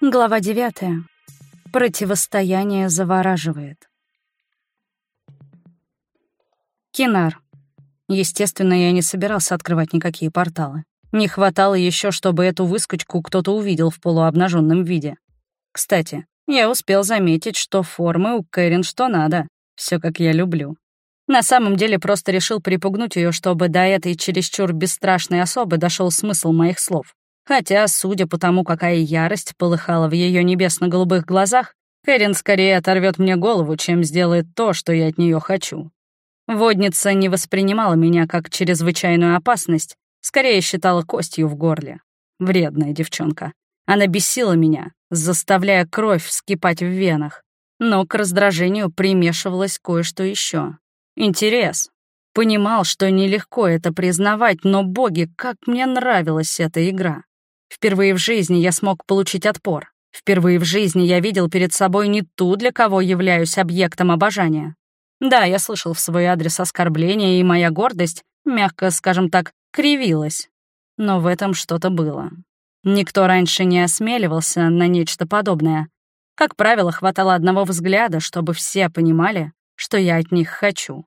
Глава девятая. Противостояние завораживает. Кинар. Естественно, я не собирался открывать никакие порталы. Не хватало еще, чтобы эту выскочку кто-то увидел в полуобнаженном виде. Кстати, я успел заметить, что формы у Кэрин что надо. Все как я люблю. На самом деле просто решил припугнуть ее, чтобы до этой чересчур бесстрашной особы дошел смысл моих слов. Хотя, судя по тому, какая ярость полыхала в ее небесно-голубых глазах, Кэрин скорее оторвет мне голову, чем сделает то, что я от нее хочу. Водница не воспринимала меня как чрезвычайную опасность, скорее считала костью в горле. Вредная девчонка. Она бесила меня, заставляя кровь вскипать в венах. Но к раздражению примешивалось кое-что еще. Интерес. Понимал, что нелегко это признавать, но, боги, как мне нравилась эта игра. Впервые в жизни я смог получить отпор. Впервые в жизни я видел перед собой не ту, для кого являюсь объектом обожания. Да, я слышал в свой адрес оскорбления, и моя гордость, мягко скажем так, кривилась. Но в этом что-то было. Никто раньше не осмеливался на нечто подобное. Как правило, хватало одного взгляда, чтобы все понимали, что я от них хочу.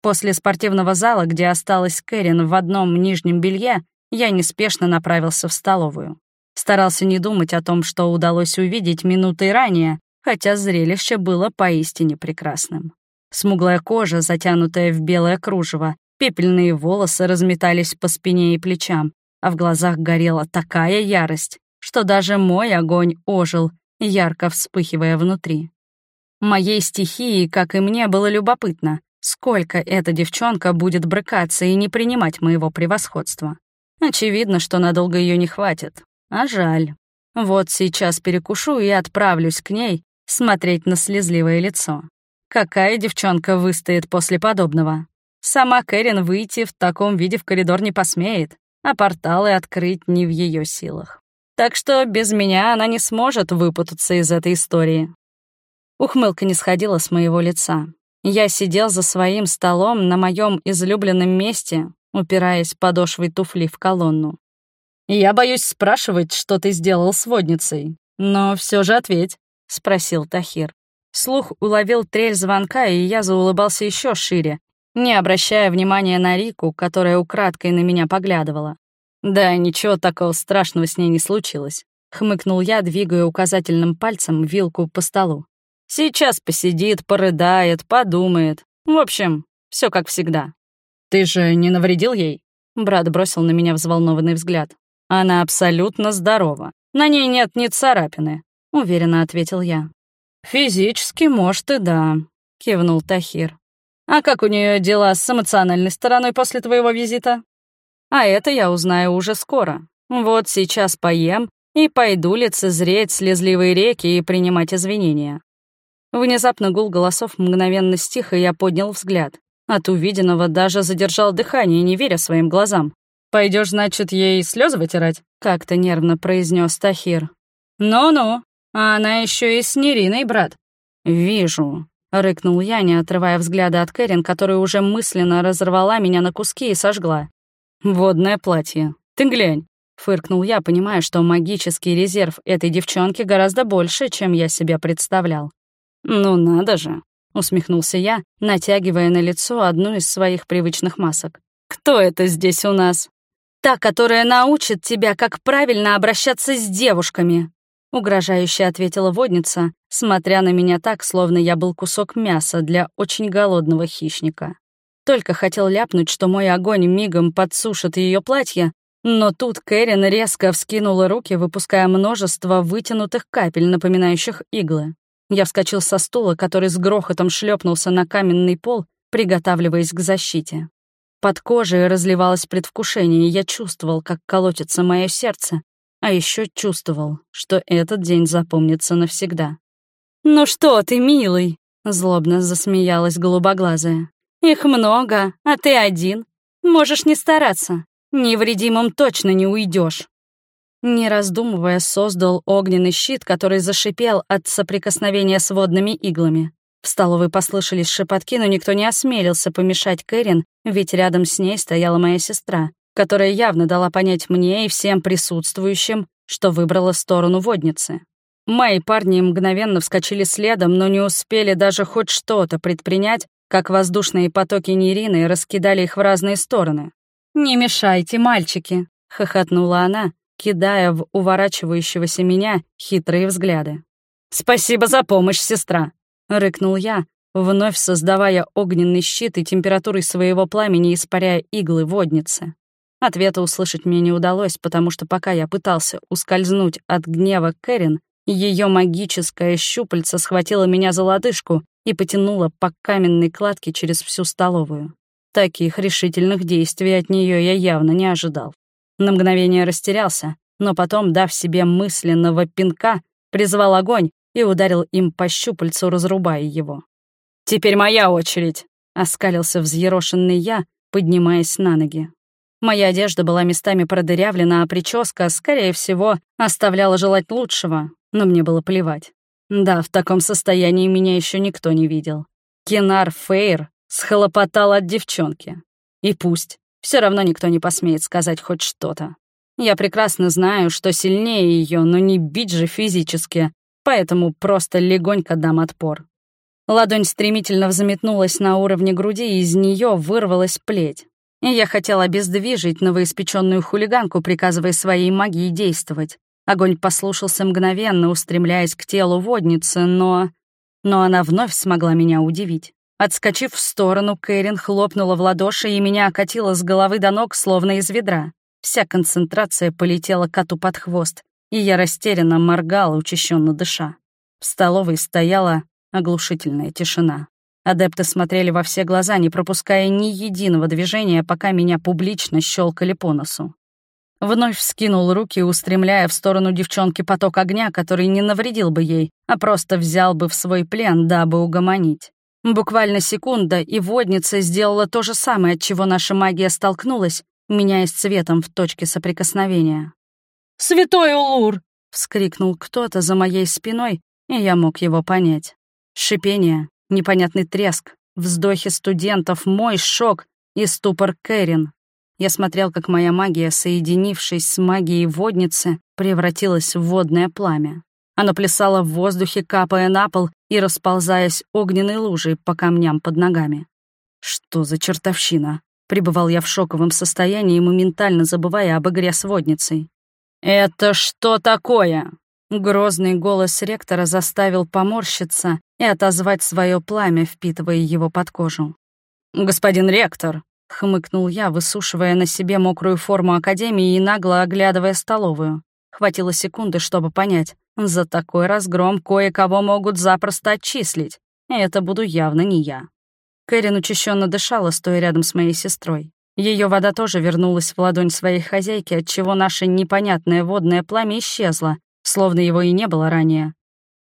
После спортивного зала, где осталась Кэрин в одном нижнем белье, я неспешно направился в столовую. Старался не думать о том, что удалось увидеть минутой ранее, хотя зрелище было поистине прекрасным. Смуглая кожа, затянутая в белое кружево, пепельные волосы разметались по спине и плечам, а в глазах горела такая ярость, что даже мой огонь ожил, ярко вспыхивая внутри. Моей стихии, как и мне, было любопытно, сколько эта девчонка будет брыкаться и не принимать моего превосходства. Очевидно, что надолго ее не хватит. А жаль. Вот сейчас перекушу и отправлюсь к ней смотреть на слезливое лицо. Какая девчонка выстоит после подобного? Сама Кэрин выйти в таком виде в коридор не посмеет, а порталы открыть не в ее силах. Так что без меня она не сможет выпутаться из этой истории. Ухмылка не сходила с моего лица. Я сидел за своим столом на моем излюбленном месте, упираясь подошвой туфли в колонну. «Я боюсь спрашивать, что ты сделал с водницей, но все же ответь», — спросил Тахир. Слух уловил трель звонка, и я заулыбался еще шире, не обращая внимания на Рику, которая украдкой на меня поглядывала. «Да, ничего такого страшного с ней не случилось», — хмыкнул я, двигая указательным пальцем вилку по столу. «Сейчас посидит, порыдает, подумает. В общем, все как всегда». «Ты же не навредил ей?» Брат бросил на меня взволнованный взгляд. «Она абсолютно здорова. На ней нет ни царапины», — уверенно ответил я. «Физически, может, и да», — кивнул Тахир. «А как у нее дела с эмоциональной стороной после твоего визита?» «А это я узнаю уже скоро. Вот сейчас поем и пойду лицезреть слезливые реки и принимать извинения». Внезапно гул голосов мгновенно стих, и я поднял взгляд. От увиденного даже задержал дыхание, не веря своим глазам. Пойдешь, значит, ей слезы вытирать?» — как-то нервно произнес Тахир. «Ну-ну, а она еще и с Нериной, брат». «Вижу», — рыкнул я, не отрывая взгляда от Кэрин, которая уже мысленно разорвала меня на куски и сожгла. «Водное платье. Ты глянь», — фыркнул я, понимая, что магический резерв этой девчонки гораздо больше, чем я себе представлял. «Ну надо же», — усмехнулся я, натягивая на лицо одну из своих привычных масок. «Кто это здесь у нас?» «Та, которая научит тебя, как правильно обращаться с девушками», — угрожающе ответила водница, смотря на меня так, словно я был кусок мяса для очень голодного хищника. Только хотел ляпнуть, что мой огонь мигом подсушит ее платье, но тут Кэрин резко вскинула руки, выпуская множество вытянутых капель, напоминающих иглы. Я вскочил со стула, который с грохотом шлепнулся на каменный пол, приготавливаясь к защите. Под кожей разливалось предвкушение, я чувствовал, как колотится мое сердце, а еще чувствовал, что этот день запомнится навсегда. «Ну что ты, милый?» — злобно засмеялась голубоглазая. «Их много, а ты один. Можешь не стараться. Невредимым точно не уйдешь. Не раздумывая, создал огненный щит, который зашипел от соприкосновения с водными иглами. В столовой послышались шепотки, но никто не осмелился помешать Кэрин, ведь рядом с ней стояла моя сестра, которая явно дала понять мне и всем присутствующим, что выбрала сторону водницы. Мои парни мгновенно вскочили следом, но не успели даже хоть что-то предпринять, как воздушные потоки Нерины раскидали их в разные стороны. «Не мешайте, мальчики!» — хохотнула она, кидая в уворачивающегося меня хитрые взгляды. «Спасибо за помощь, сестра!» — рыкнул я, вновь создавая огненный щит и температурой своего пламени испаряя иглы водницы. Ответа услышать мне не удалось, потому что пока я пытался ускользнуть от гнева Кэрин, ее магическое щупальце схватило меня за лодыжку и потянуло по каменной кладке через всю столовую. Таких решительных действий от нее я явно не ожидал. На мгновение растерялся, но потом, дав себе мысленного пинка, призвал огонь и ударил им по щупальцу, разрубая его. «Теперь моя очередь!» — оскалился взъерошенный я, поднимаясь на ноги. Моя одежда была местами продырявлена, а прическа, скорее всего, оставляла желать лучшего, но мне было плевать. Да, в таком состоянии меня еще никто не видел. Кенар Фейр схлопотал от девчонки. И пусть, все равно никто не посмеет сказать хоть что-то. Я прекрасно знаю, что сильнее ее, но не бить же физически, поэтому просто легонько дам отпор. Ладонь стремительно взметнулась на уровне груди, и из нее вырвалась плеть. И я хотела обездвижить новоиспеченную хулиганку, приказывая своей магии действовать. Огонь послушался мгновенно, устремляясь к телу водницы, но... Но она вновь смогла меня удивить. Отскочив в сторону, Кэрин хлопнула в ладоши, и меня окатило с головы до ног, словно из ведра. Вся концентрация полетела коту под хвост, и я растерянно моргала, учащенно дыша. В столовой стояла Оглушительная тишина. Адепты смотрели во все глаза, не пропуская ни единого движения, пока меня публично щелкали по носу. Вновь вскинул руки, устремляя в сторону девчонки поток огня, который не навредил бы ей, а просто взял бы в свой плен, дабы угомонить. Буквально секунда, и водница сделала то же самое, от чего наша магия столкнулась, меняясь цветом в точке соприкосновения. «Святой Улур!» — вскрикнул кто-то за моей спиной, и я мог его понять. Шипение, непонятный треск, вздохи студентов, мой шок и ступор Кэрин. Я смотрел, как моя магия, соединившись с магией водницы, превратилась в водное пламя. Оно плясало в воздухе, капая на пол и расползаясь огненной лужей по камням под ногами. Что за чертовщина? Пребывал я в шоковом состоянии, моментально забывая об игре с водницей. «Это что такое?» Грозный голос ректора заставил поморщиться и отозвать свое пламя, впитывая его под кожу. «Господин ректор», — хмыкнул я, высушивая на себе мокрую форму Академии и нагло оглядывая столовую. Хватило секунды, чтобы понять, за такой разгром кое-кого могут запросто отчислить, и это буду явно не я. Кэрин учащенно дышала, стоя рядом с моей сестрой. Ее вода тоже вернулась в ладонь своей хозяйки, отчего наше непонятное водное пламя исчезло, словно его и не было ранее.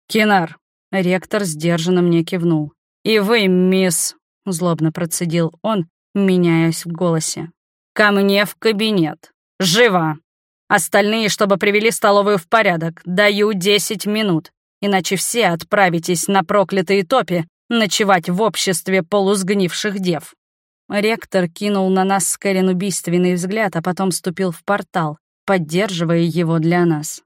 «Кинар!» — ректор сдержанно мне кивнул. «И вы, мисс...» — злобно процедил он, меняясь в голосе. «Ко мне в кабинет. Живо! Остальные, чтобы привели столовую в порядок, даю десять минут, иначе все отправитесь на проклятые топи ночевать в обществе полусгнивших дев». Ректор кинул на нас с Кэрин убийственный взгляд, а потом ступил в портал, поддерживая его для нас.